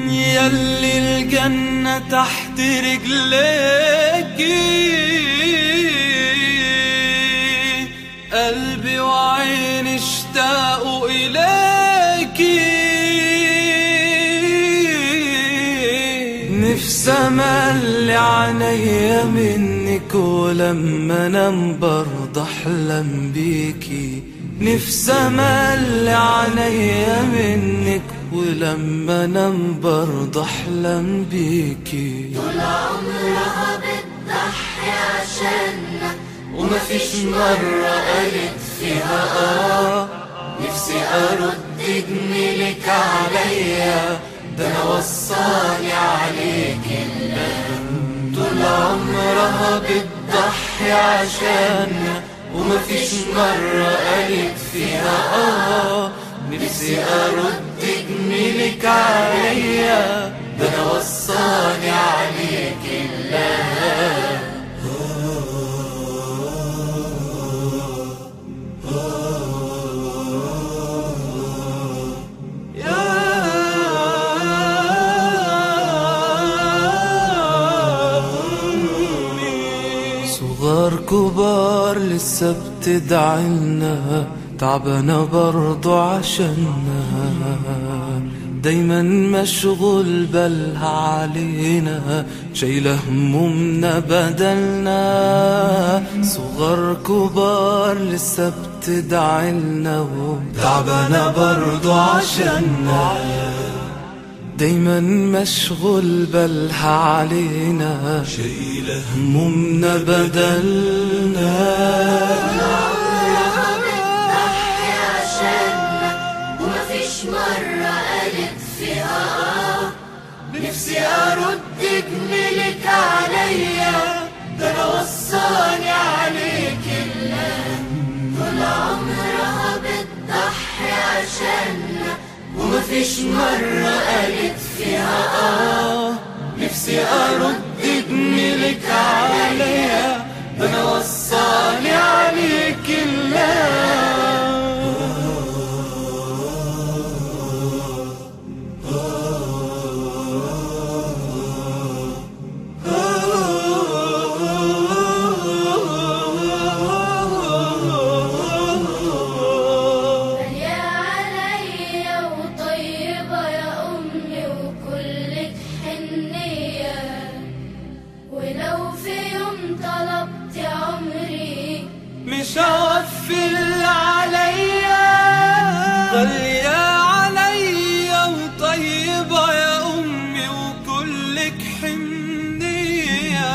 يلي الجنة تحت رجليكي قلبي وعيني اشتاقوا إليكي نفسي أملي عينيا منك ولما أنام برضه أحلم بيكي نفسي املي عينيا منك ولما انام برضه أحلم بيكي طول عمرها بتضحي عشاننا ومفيش مرة قالت فيها آه. نفسي أرد جميلك عليا ده أنا وصاني عليك اللام طول عمرها بتضحي عشاننا ومفيش مرة نفسي ارد جميلك عليا ده أنا وصاني عليك اللام صغار كبار لسه بتدعلنا تعبانة برضو عشانها دايما مشغول بالها علينا. شايلة همومنا بدلنا. صغار كبار لسه بتدعلنا تعبانة برضو عشاننا دايما مشغول بالها علينا. شايلة همومنا بدلنا. نفسي ارد جميلك عليا ده أنا وصاني عليك طول عمرها بتضحي عشاننا ومفيش مرة قالت فيها آه. نفسي أرد طلبت عمري. مش اللي عليا غالية عليا وطيبة يا أمي وكلك حنية.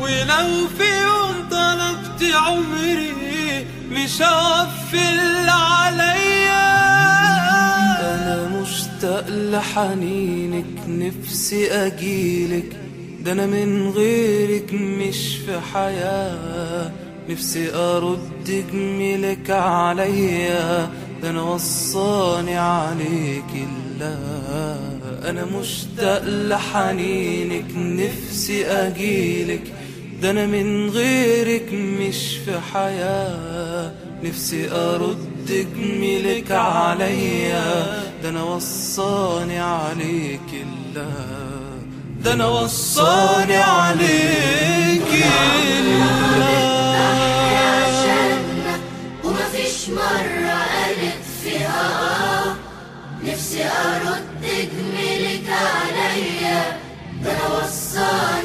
ولو في يوم طلبت عمري مش اللي عليا أنا مشتاق لحنينك نفسي أجيلك. ده أنا من غيرك مش في حياة. نفسي أرد جميلك عليا. ده أنا وصاني عليك الله أنا مشتاق لحنينك نفسي أجيلك. ده أنا من غيرك مش في حياة. نفسي أرد جميلك عليا. ده أنا وصاني عليك الله ده أنا وصاني عليك مرة قالت فيها آه نفسي أرد جميلك عليا. ده أنا وصاني